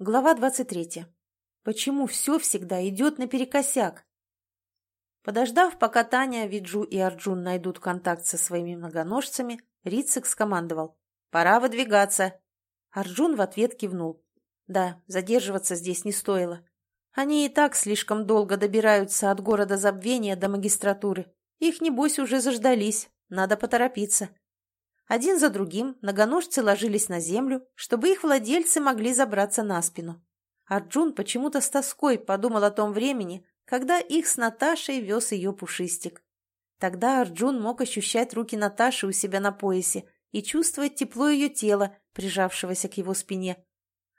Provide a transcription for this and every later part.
Глава 23. Почему все всегда идет наперекосяк? Подождав, пока Таня, Виджу и Арджун найдут контакт со своими многоножцами, Рицик скомандовал. «Пора выдвигаться!» Арджун в ответ кивнул. Да, задерживаться здесь не стоило. Они и так слишком долго добираются от города забвения до магистратуры. Их, небось, уже заждались. Надо поторопиться. Один за другим многоножцы ложились на землю, чтобы их владельцы могли забраться на спину. Арджун почему-то с тоской подумал о том времени, когда их с Наташей вез ее пушистик. Тогда Арджун мог ощущать руки Наташи у себя на поясе и чувствовать тепло ее тела, прижавшегося к его спине.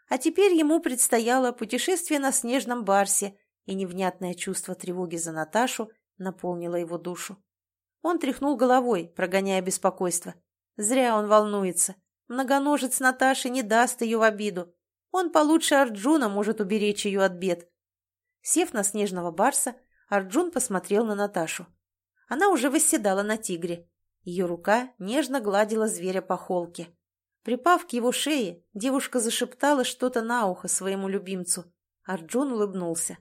А теперь ему предстояло путешествие на снежном барсе, и невнятное чувство тревоги за Наташу наполнило его душу. Он тряхнул головой, прогоняя беспокойство. Зря он волнуется. Многоножец Наташи не даст ее в обиду. Он получше Арджуна может уберечь ее от бед. Сев на снежного барса, Арджун посмотрел на Наташу. Она уже восседала на тигре. Ее рука нежно гладила зверя по холке. Припав к его шее, девушка зашептала что-то на ухо своему любимцу. Арджун улыбнулся.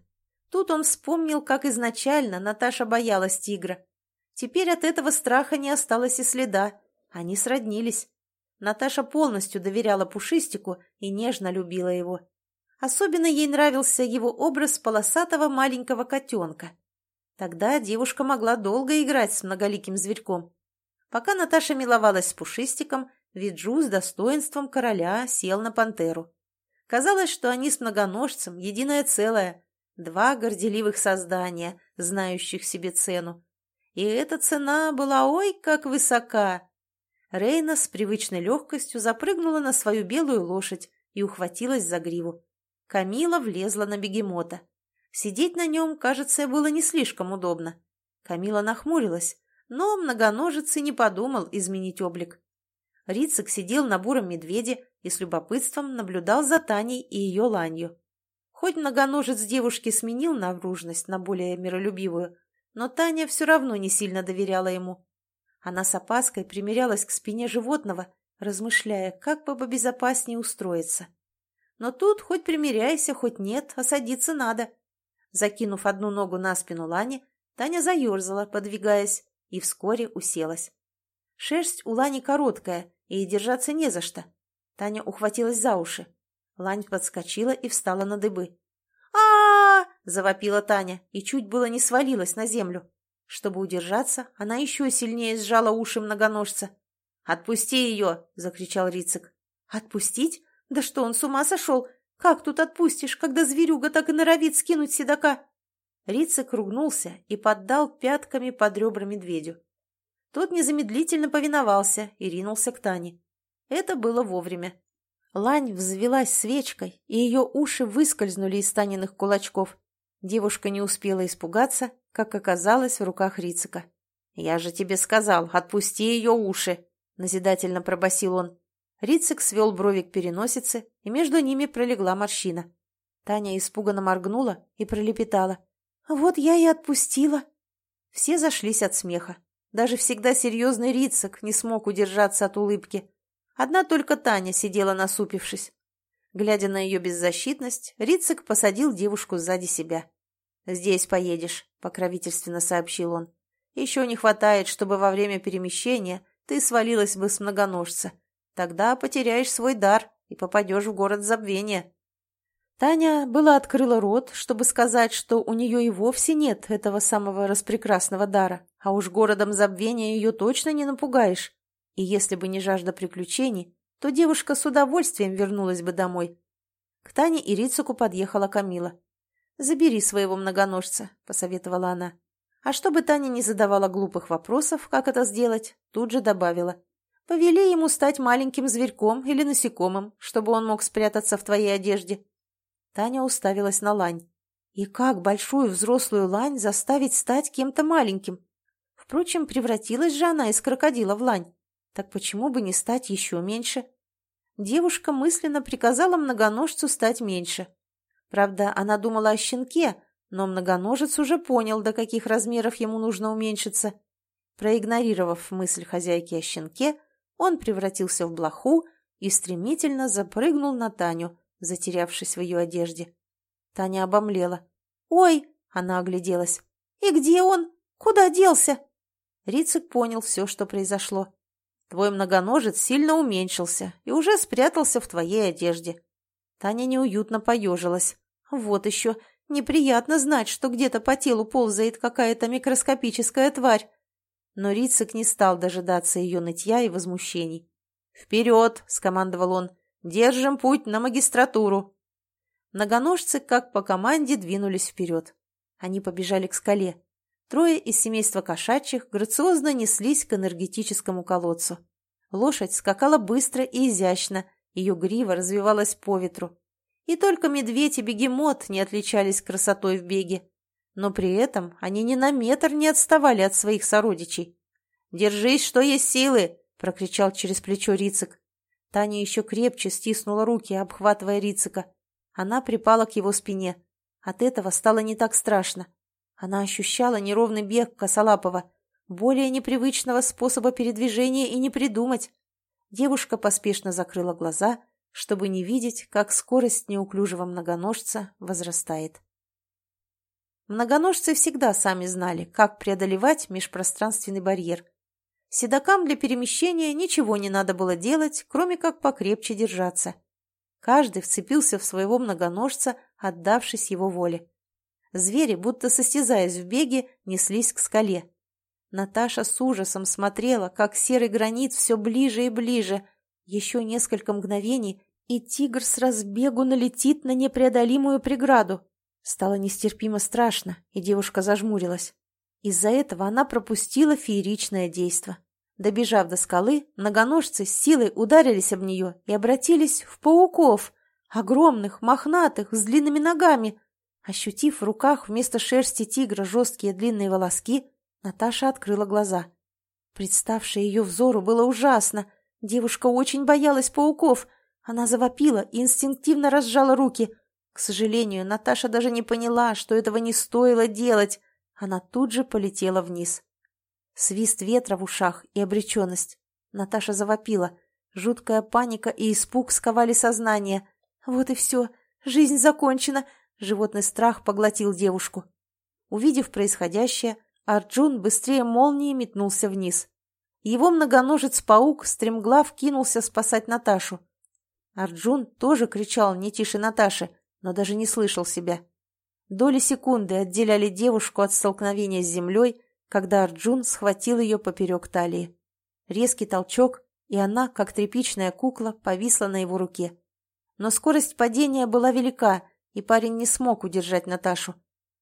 Тут он вспомнил, как изначально Наташа боялась тигра. Теперь от этого страха не осталось и следа. Они сроднились. Наташа полностью доверяла Пушистику и нежно любила его. Особенно ей нравился его образ полосатого маленького котенка. Тогда девушка могла долго играть с многоликим зверьком. Пока Наташа миловалась с Пушистиком, Виджу с достоинством короля сел на пантеру. Казалось, что они с многоножцем единое целое, два горделивых создания, знающих себе цену. И эта цена была ой как высока. Рейна с привычной легкостью запрыгнула на свою белую лошадь и ухватилась за гриву. Камила влезла на бегемота. Сидеть на нем, кажется, было не слишком удобно. Камила нахмурилась, но многоножец и не подумал изменить облик. Рицик сидел на буром медведе и с любопытством наблюдал за Таней и ее ланью. Хоть многоножец девушки сменил наружность на более миролюбивую, но Таня все равно не сильно доверяла ему. Она с опаской примерялась к спине животного, размышляя, как бы побезопаснее устроиться. Но тут хоть примеряйся, хоть нет, а садиться надо. Закинув одну ногу на спину Лани, Таня заерзала, подвигаясь, и вскоре уселась. Шерсть у Лани короткая, и держаться не за что. Таня ухватилась за уши. Лань подскочила и встала на дыбы. -а завопила Таня и чуть было не свалилась на землю. Чтобы удержаться, она еще сильнее сжала уши многоножца. «Отпусти ее!» — закричал Рицик. «Отпустить? Да что, он с ума сошел? Как тут отпустишь, когда зверюга так и норовит скинуть седока?» Рицик ругнулся и поддал пятками под ребра медведю. Тот незамедлительно повиновался и ринулся к Тане. Это было вовремя. Лань взвелась свечкой, и ее уши выскользнули из Таниных кулачков. Девушка не успела испугаться, как оказалось в руках Рицика. «Я же тебе сказал, отпусти ее уши!» — назидательно пробасил он. Рицик свел брови к переносице, и между ними пролегла морщина. Таня испуганно моргнула и пролепетала. «Вот я и отпустила!» Все зашлись от смеха. Даже всегда серьезный Рицик не смог удержаться от улыбки. Одна только Таня сидела насупившись. Глядя на ее беззащитность, Рицик посадил девушку сзади себя. «Здесь поедешь», — покровительственно сообщил он. «Еще не хватает, чтобы во время перемещения ты свалилась бы с многоножца. Тогда потеряешь свой дар и попадешь в город забвения». Таня была открыла рот, чтобы сказать, что у нее и вовсе нет этого самого распрекрасного дара, а уж городом забвения ее точно не напугаешь. И если бы не жажда приключений, то девушка с удовольствием вернулась бы домой. К Тане и Рицуку подъехала Камила. «Забери своего многоножца», — посоветовала она. А чтобы Таня не задавала глупых вопросов, как это сделать, тут же добавила. «Повели ему стать маленьким зверьком или насекомым, чтобы он мог спрятаться в твоей одежде». Таня уставилась на лань. И как большую взрослую лань заставить стать кем-то маленьким? Впрочем, превратилась же она из крокодила в лань. Так почему бы не стать еще меньше? Девушка мысленно приказала многоножцу стать меньше. Правда, она думала о щенке, но многоножец уже понял, до каких размеров ему нужно уменьшиться. Проигнорировав мысль хозяйки о щенке, он превратился в блоху и стремительно запрыгнул на Таню, затерявшись в ее одежде. Таня обомлела. «Ой!» — она огляделась. «И где он? Куда делся?» Рицик понял все, что произошло. «Твой многоножец сильно уменьшился и уже спрятался в твоей одежде». Таня неуютно поежилась. «Вот еще. Неприятно знать, что где-то по телу ползает какая-то микроскопическая тварь». Но Рицик не стал дожидаться ее нытья и возмущений. «Вперед!» — скомандовал он. «Держим путь на магистратуру!» Многоножцы, как по команде, двинулись вперед. Они побежали к скале. Трое из семейства кошачьих грациозно неслись к энергетическому колодцу. Лошадь скакала быстро и изящно, ее грива развивалась по ветру. И только медведь и бегемот не отличались красотой в беге. Но при этом они ни на метр не отставали от своих сородичей. «Держись, что есть силы!» — прокричал через плечо Рицик. Таня еще крепче стиснула руки, обхватывая Рицика. Она припала к его спине. От этого стало не так страшно. Она ощущала неровный бег Косолапова. Более непривычного способа передвижения и не придумать. Девушка поспешно закрыла глаза, чтобы не видеть, как скорость неуклюжего многоножца возрастает. Многоножцы всегда сами знали, как преодолевать межпространственный барьер. Седокам для перемещения ничего не надо было делать, кроме как покрепче держаться. Каждый вцепился в своего многоножца, отдавшись его воле. Звери, будто состязаясь в беге, неслись к скале. Наташа с ужасом смотрела, как серый гранит все ближе и ближе. Еще несколько мгновений, и тигр с разбегу налетит на непреодолимую преграду. Стало нестерпимо страшно, и девушка зажмурилась. Из-за этого она пропустила фееричное действо. Добежав до скалы, многоножцы с силой ударились об нее и обратились в пауков, огромных, мохнатых, с длинными ногами. Ощутив в руках вместо шерсти тигра жесткие длинные волоски, Наташа открыла глаза. Представшее ее взору было ужасно. Девушка очень боялась пауков. Она завопила и инстинктивно разжала руки. К сожалению, Наташа даже не поняла, что этого не стоило делать. Она тут же полетела вниз. Свист ветра в ушах и обреченность. Наташа завопила. Жуткая паника и испуг сковали сознание. Вот и все. Жизнь закончена. Животный страх поглотил девушку. Увидев происходящее, Арджун быстрее молнии метнулся вниз. Его многоножец-паук стремглав кинулся спасать Наташу. Арджун тоже кричал не тише Наташи, но даже не слышал себя. Доли секунды отделяли девушку от столкновения с землей, когда Арджун схватил ее поперек талии. Резкий толчок, и она, как тряпичная кукла, повисла на его руке. Но скорость падения была велика, и парень не смог удержать Наташу.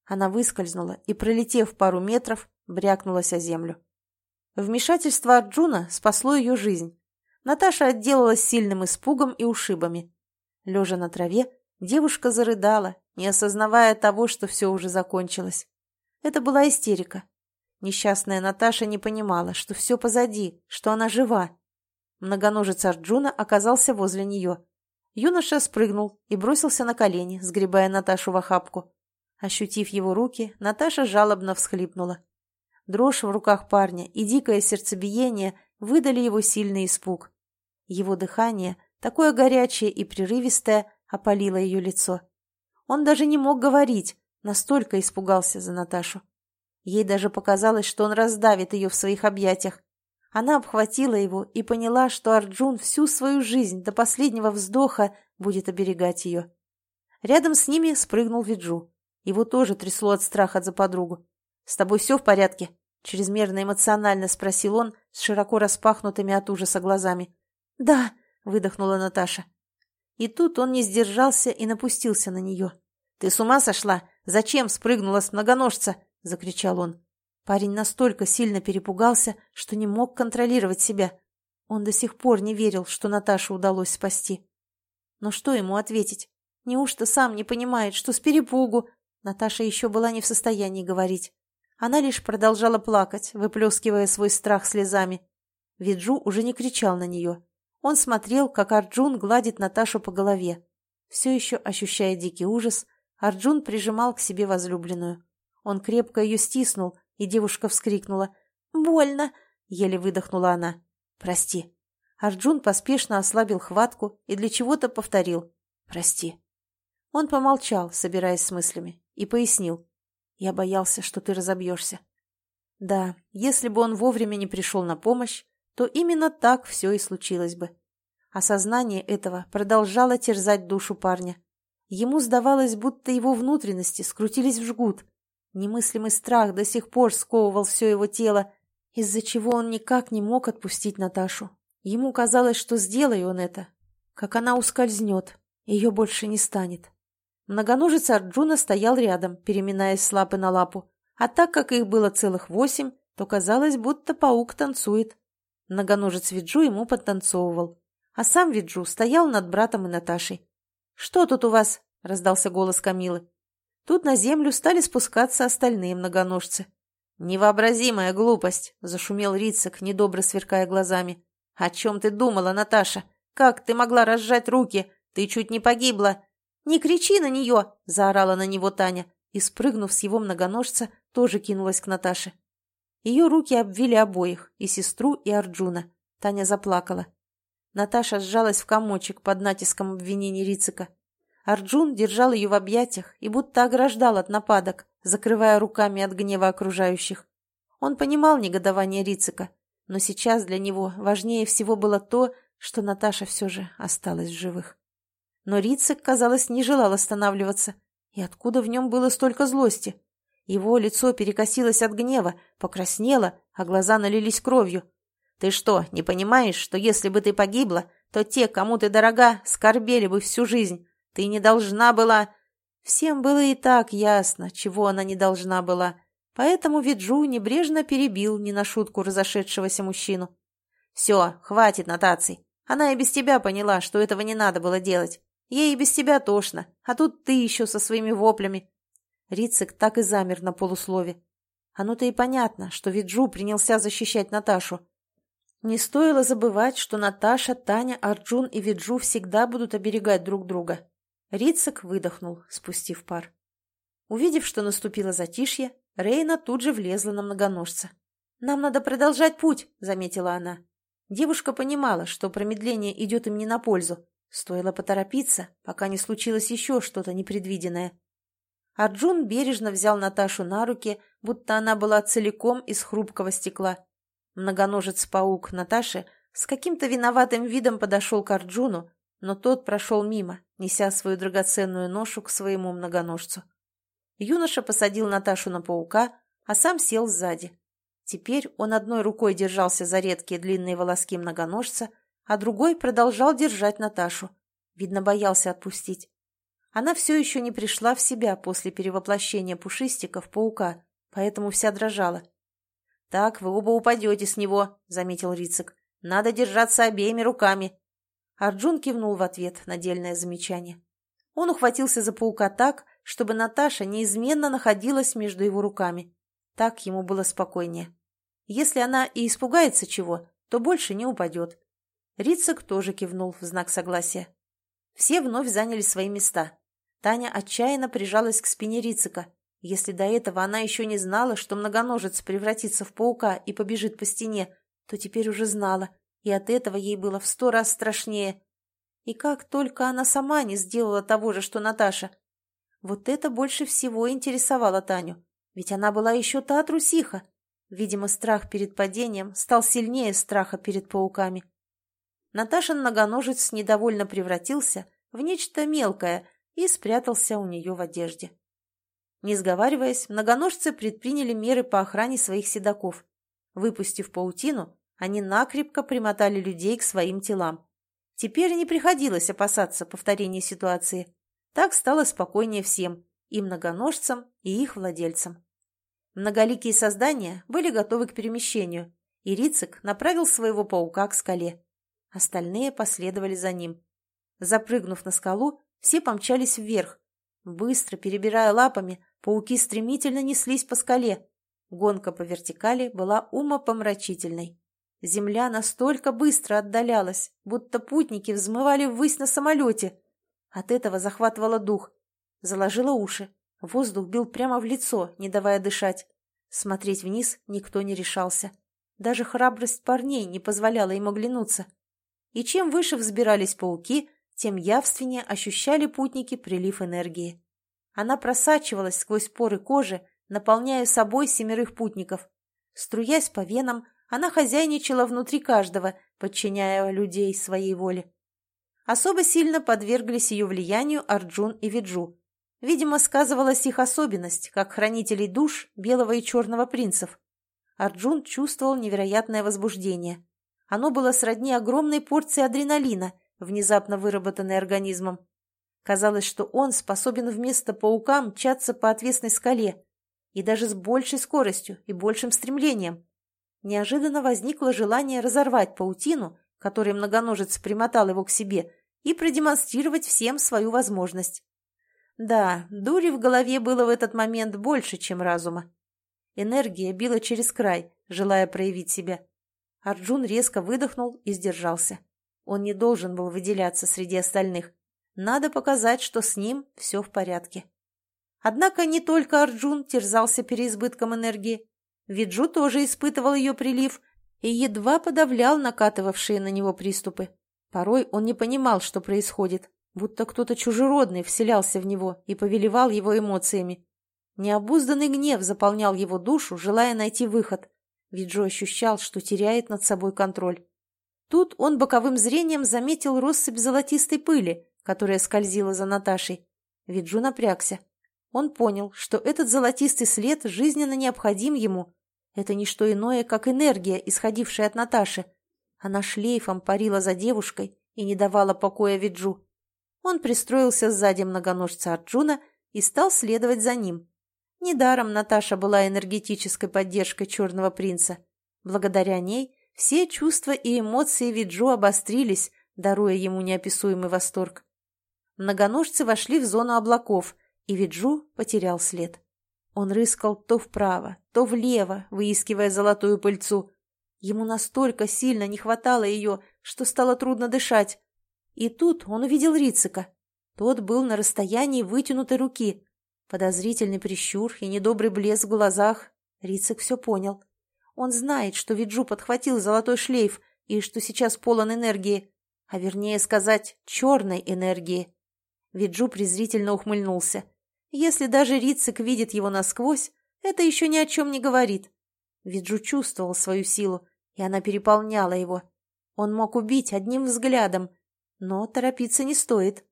Она выскользнула и, пролетев пару метров, брякнулась о землю. Вмешательство Арджуна спасло ее жизнь. Наташа отделалась сильным испугом и ушибами. Лежа на траве, девушка зарыдала, не осознавая того, что все уже закончилось. Это была истерика. Несчастная Наташа не понимала, что все позади, что она жива. Многоножец Арджуна оказался возле нее. Юноша спрыгнул и бросился на колени, сгребая Наташу в охапку. Ощутив его руки, Наташа жалобно всхлипнула. Дрожь в руках парня и дикое сердцебиение выдали его сильный испуг. Его дыхание, такое горячее и прерывистое, опалило ее лицо. Он даже не мог говорить, настолько испугался за Наташу. Ей даже показалось, что он раздавит ее в своих объятиях. Она обхватила его и поняла, что Арджун всю свою жизнь до последнего вздоха будет оберегать ее. Рядом с ними спрыгнул Виджу. Его тоже трясло от страха за подругу. «С тобой все в порядке?» — чрезмерно эмоционально спросил он с широко распахнутыми от ужаса глазами. «Да», — выдохнула Наташа. И тут он не сдержался и напустился на нее. «Ты с ума сошла? Зачем спрыгнула с многоножца?» — закричал он. Парень настолько сильно перепугался, что не мог контролировать себя. Он до сих пор не верил, что Наташу удалось спасти. Но что ему ответить? Неужто сам не понимает, что с перепугу Наташа еще была не в состоянии говорить. Она лишь продолжала плакать, выплескивая свой страх слезами. Виджу уже не кричал на нее. Он смотрел, как Арджун гладит Наташу по голове. Все еще ощущая дикий ужас, Арджун прижимал к себе возлюбленную. Он крепко ее стиснул, и девушка вскрикнула. «Больно!» — еле выдохнула она. «Прости». Арджун поспешно ослабил хватку и для чего-то повторил. Прости». Он помолчал, собираясь с мыслями, и пояснил. «Я боялся, что ты разобьешься». Да, если бы он вовремя не пришел на помощь, то именно так все и случилось бы. Осознание этого продолжало терзать душу парня. Ему сдавалось, будто его внутренности скрутились в жгут. Немыслимый страх до сих пор сковывал все его тело, из-за чего он никак не мог отпустить Наташу. Ему казалось, что сделай он это, как она ускользнет, ее больше не станет. Многоножец Арджуна стоял рядом, переминаясь с лапы на лапу, а так как их было целых восемь, то казалось, будто паук танцует. Многоножец Виджу ему подтанцовывал, а сам Виджу стоял над братом и Наташей. «Что тут у вас?» — раздался голос Камилы. Тут на землю стали спускаться остальные многоножцы. «Невообразимая глупость!» — зашумел Рицик, недобро сверкая глазами. «О чем ты думала, Наташа? Как ты могла разжать руки? Ты чуть не погибла!» «Не кричи на нее!» — заорала на него Таня и, спрыгнув с его многоножца, тоже кинулась к Наташе. Ее руки обвили обоих, и сестру, и Арджуна. Таня заплакала. Наташа сжалась в комочек под натиском обвинений Рицика. Арджун держал ее в объятиях и будто ограждал от нападок, закрывая руками от гнева окружающих. Он понимал негодование Рицика, но сейчас для него важнее всего было то, что Наташа все же осталась в живых. Но Рицик, казалось, не желал останавливаться. И откуда в нем было столько злости? Его лицо перекосилось от гнева, покраснело, а глаза налились кровью. «Ты что, не понимаешь, что если бы ты погибла, то те, кому ты дорога, скорбели бы всю жизнь? Ты не должна была...» Всем было и так ясно, чего она не должна была, поэтому Виджу небрежно перебил не на шутку разошедшегося мужчину. «Все, хватит нотаций. Она и без тебя поняла, что этого не надо было делать. Ей и без тебя тошно, а тут ты еще со своими воплями. Рицик так и замер на полуслове. Оно-то и понятно, что Виджу принялся защищать Наташу. Не стоило забывать, что Наташа, Таня, Арджун и Виджу всегда будут оберегать друг друга. Рицик выдохнул, спустив пар. Увидев, что наступило затишье, Рейна тут же влезла на многоножца. «Нам надо продолжать путь», — заметила она. Девушка понимала, что промедление идет им не на пользу. Стоило поторопиться, пока не случилось еще что-то непредвиденное. Арджун бережно взял Наташу на руки, будто она была целиком из хрупкого стекла. Многоножец-паук Наташи с каким-то виноватым видом подошел к Арджуну, но тот прошел мимо, неся свою драгоценную ношу к своему многоножцу. Юноша посадил Наташу на паука, а сам сел сзади. Теперь он одной рукой держался за редкие длинные волоски многоножца, а другой продолжал держать Наташу. Видно, боялся отпустить. Она все еще не пришла в себя после перевоплощения пушистика в паука, поэтому вся дрожала. «Так, вы оба упадете с него», — заметил Рицик. «Надо держаться обеими руками». Арджун кивнул в ответ на дельное замечание. Он ухватился за паука так, чтобы Наташа неизменно находилась между его руками. Так ему было спокойнее. Если она и испугается чего, то больше не упадет. Рицик тоже кивнул в знак согласия. Все вновь заняли свои места. Таня отчаянно прижалась к спине Рицика. Если до этого она еще не знала, что многоножец превратится в паука и побежит по стене, то теперь уже знала, и от этого ей было в сто раз страшнее. И как только она сама не сделала того же, что Наташа. Вот это больше всего интересовало Таню, ведь она была еще та трусиха. Видимо, страх перед падением стал сильнее страха перед пауками. Наташин многоножец недовольно превратился в нечто мелкое – и спрятался у нее в одежде. Не сговариваясь, многоножцы предприняли меры по охране своих седаков. Выпустив паутину, они накрепко примотали людей к своим телам. Теперь не приходилось опасаться повторения ситуации. Так стало спокойнее всем, и многоножцам, и их владельцам. Многоликие создания были готовы к перемещению, и Рицик направил своего паука к скале. Остальные последовали за ним. Запрыгнув на скалу, все помчались вверх. Быстро, перебирая лапами, пауки стремительно неслись по скале. Гонка по вертикали была умопомрачительной. Земля настолько быстро отдалялась, будто путники взмывали ввысь на самолете. От этого захватывало дух. Заложила уши. Воздух бил прямо в лицо, не давая дышать. Смотреть вниз никто не решался. Даже храбрость парней не позволяла им оглянуться. И чем выше взбирались пауки, тем явственнее ощущали путники прилив энергии. Она просачивалась сквозь поры кожи, наполняя собой семерых путников. Струясь по венам, она хозяйничала внутри каждого, подчиняя людей своей воле. Особо сильно подверглись ее влиянию Арджун и Виджу. Видимо, сказывалась их особенность, как хранителей душ белого и черного принцев. Арджун чувствовал невероятное возбуждение. Оно было сродни огромной порции адреналина, внезапно выработанной организмом. Казалось, что он способен вместо паука мчаться по отвесной скале, и даже с большей скоростью и большим стремлением. Неожиданно возникло желание разорвать паутину, которой многоножец примотал его к себе, и продемонстрировать всем свою возможность. Да, дури в голове было в этот момент больше, чем разума. Энергия била через край, желая проявить себя. Арджун резко выдохнул и сдержался. Он не должен был выделяться среди остальных. Надо показать, что с ним все в порядке. Однако не только Арджун терзался переизбытком энергии. Виджу тоже испытывал ее прилив и едва подавлял накатывавшие на него приступы. Порой он не понимал, что происходит, будто кто-то чужеродный вселялся в него и повелевал его эмоциями. Необузданный гнев заполнял его душу, желая найти выход. Виджо ощущал, что теряет над собой контроль. Тут он боковым зрением заметил россыпь золотистой пыли, которая скользила за Наташей. Виджу напрягся. Он понял, что этот золотистый след жизненно необходим ему. Это не что иное, как энергия, исходившая от Наташи. Она шлейфом парила за девушкой и не давала покоя Виджу. Он пристроился сзади многоножца Арджуна и стал следовать за ним. Недаром Наташа была энергетической поддержкой черного принца. Благодаря ней все чувства и эмоции Виджу обострились, даруя ему неописуемый восторг. Многоножцы вошли в зону облаков – и Виджу потерял след. Он рыскал то вправо, то влево, выискивая золотую пыльцу. Ему настолько сильно не хватало ее, что стало трудно дышать. И тут он увидел Рицика. Тот был на расстоянии вытянутой руки. Подозрительный прищур и недобрый блеск в глазах. Рицик все понял. Он знает, что Виджу подхватил золотой шлейф и что сейчас полон энергии, а вернее сказать, черной энергии. Виджу презрительно ухмыльнулся. Если даже Рицик видит его насквозь, это еще ни о чем не говорит. Виджу чувствовал свою силу, и она переполняла его. Он мог убить одним взглядом, но торопиться не стоит.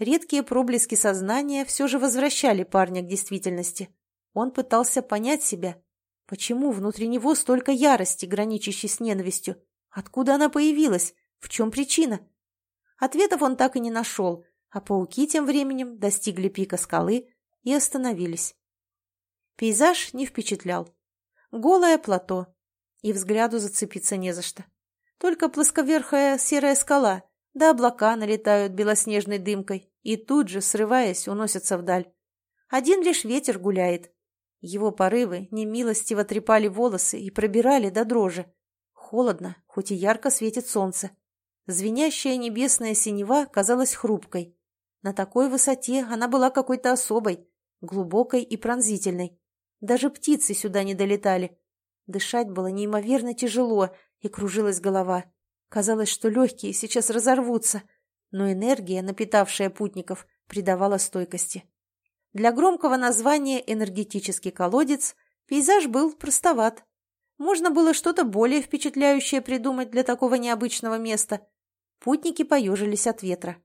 Редкие проблески сознания все же возвращали парня к действительности. Он пытался понять себя. Почему внутри него столько ярости, граничащей с ненавистью? Откуда она появилась? В чем причина? Ответов он так и не нашел, а пауки тем временем достигли пика скалы и остановились. Пейзаж не впечатлял. Голое плато, и взгляду зацепиться не за что. Только плосковерхая серая скала, да облака налетают белоснежной дымкой и тут же, срываясь, уносятся вдаль. Один лишь ветер гуляет. Его порывы немилостиво трепали волосы и пробирали до дрожи. Холодно, хоть и ярко светит солнце. Звенящая небесная синева казалась хрупкой. На такой высоте она была какой-то особой, глубокой и пронзительной. Даже птицы сюда не долетали. Дышать было неимоверно тяжело, и кружилась голова. Казалось, что легкие сейчас разорвутся, но энергия, напитавшая путников, придавала стойкости. Для громкого названия «энергетический колодец» пейзаж был простоват. Можно было что-то более впечатляющее придумать для такого необычного места. Путники поежились от ветра.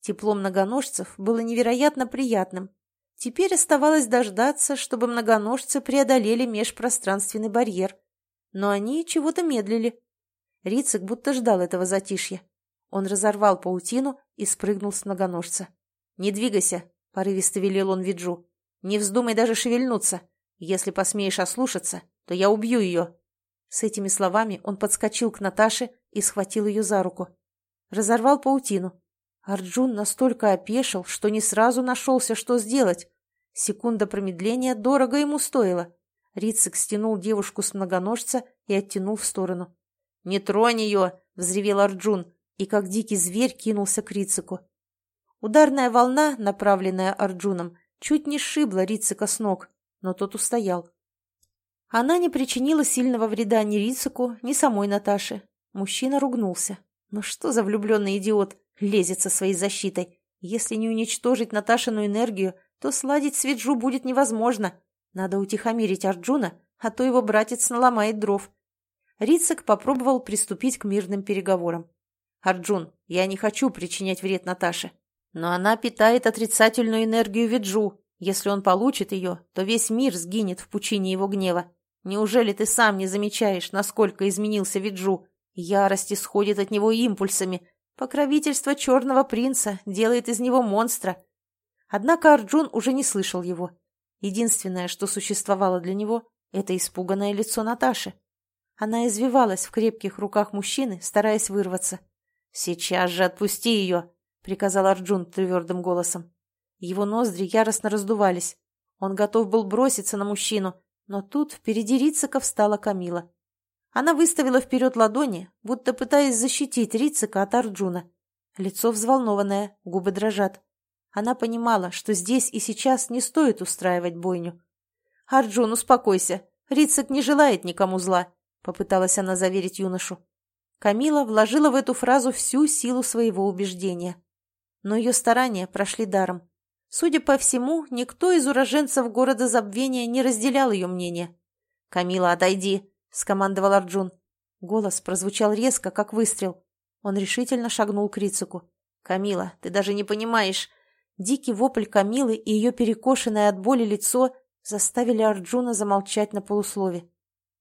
Тепло многоножцев было невероятно приятным, Теперь оставалось дождаться, чтобы многоножцы преодолели межпространственный барьер. Но они чего-то медлили. Рицик будто ждал этого затишья. Он разорвал паутину и спрыгнул с многоножца. «Не двигайся», — порывисто велел он Виджу. «Не вздумай даже шевельнуться. Если посмеешь ослушаться, то я убью ее». С этими словами он подскочил к Наташе и схватил ее за руку. Разорвал паутину. Арджун настолько опешил, что не сразу нашелся, что сделать. Секунда промедления дорого ему стоила. Рицик стянул девушку с многоножца и оттянул в сторону. «Не тронь ее!» — взревел Арджун, и как дикий зверь кинулся к Рицику. Ударная волна, направленная Арджуном, чуть не сшибла Рицика с ног, но тот устоял. Она не причинила сильного вреда ни Рицику, ни самой Наташе. Мужчина ругнулся. Ну что за влюбленный идиот? Лезет со своей защитой. Если не уничтожить Наташину энергию, то сладить с Виджу будет невозможно. Надо утихомирить Арджуна, а то его братец наломает дров. Рицик попробовал приступить к мирным переговорам. «Арджун, я не хочу причинять вред Наташе, но она питает отрицательную энергию Виджу. Если он получит ее, то весь мир сгинет в пучине его гнева. Неужели ты сам не замечаешь, насколько изменился Виджу? Ярость исходит от него импульсами. Покровительство черного принца делает из него монстра. Однако Арджун уже не слышал его. Единственное, что существовало для него, это испуганное лицо Наташи. Она извивалась в крепких руках мужчины, стараясь вырваться. «Сейчас же отпусти ее!» — приказал Арджун твердым голосом. Его ноздри яростно раздувались. Он готов был броситься на мужчину, но тут впереди Рицика встала Камила. Она выставила вперед ладони, будто пытаясь защитить Рицика от Арджуна. Лицо взволнованное, губы дрожат. Она понимала, что здесь и сейчас не стоит устраивать бойню. «Арджун, успокойся. Рицик не желает никому зла», — попыталась она заверить юношу. Камила вложила в эту фразу всю силу своего убеждения. Но ее старания прошли даром. Судя по всему, никто из уроженцев города Забвения не разделял ее мнение. «Камила, отойди!» — скомандовал Арджун. Голос прозвучал резко, как выстрел. Он решительно шагнул к Рицику. «Камила, ты даже не понимаешь!» Дикий вопль Камилы и ее перекошенное от боли лицо заставили Арджуна замолчать на полуслове.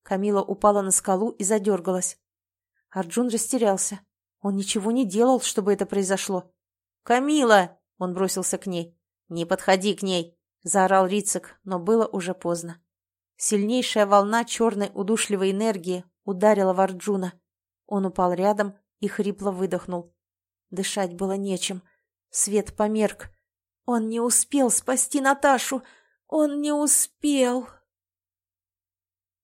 Камила упала на скалу и задергалась. Арджун растерялся. Он ничего не делал, чтобы это произошло. «Камила!» — он бросился к ней. «Не подходи к ней!» — заорал Рицик, но было уже поздно. Сильнейшая волна черной удушливой энергии ударила в Арджуна. Он упал рядом и хрипло выдохнул. Дышать было нечем. Свет померк. Он не успел спасти Наташу! Он не успел!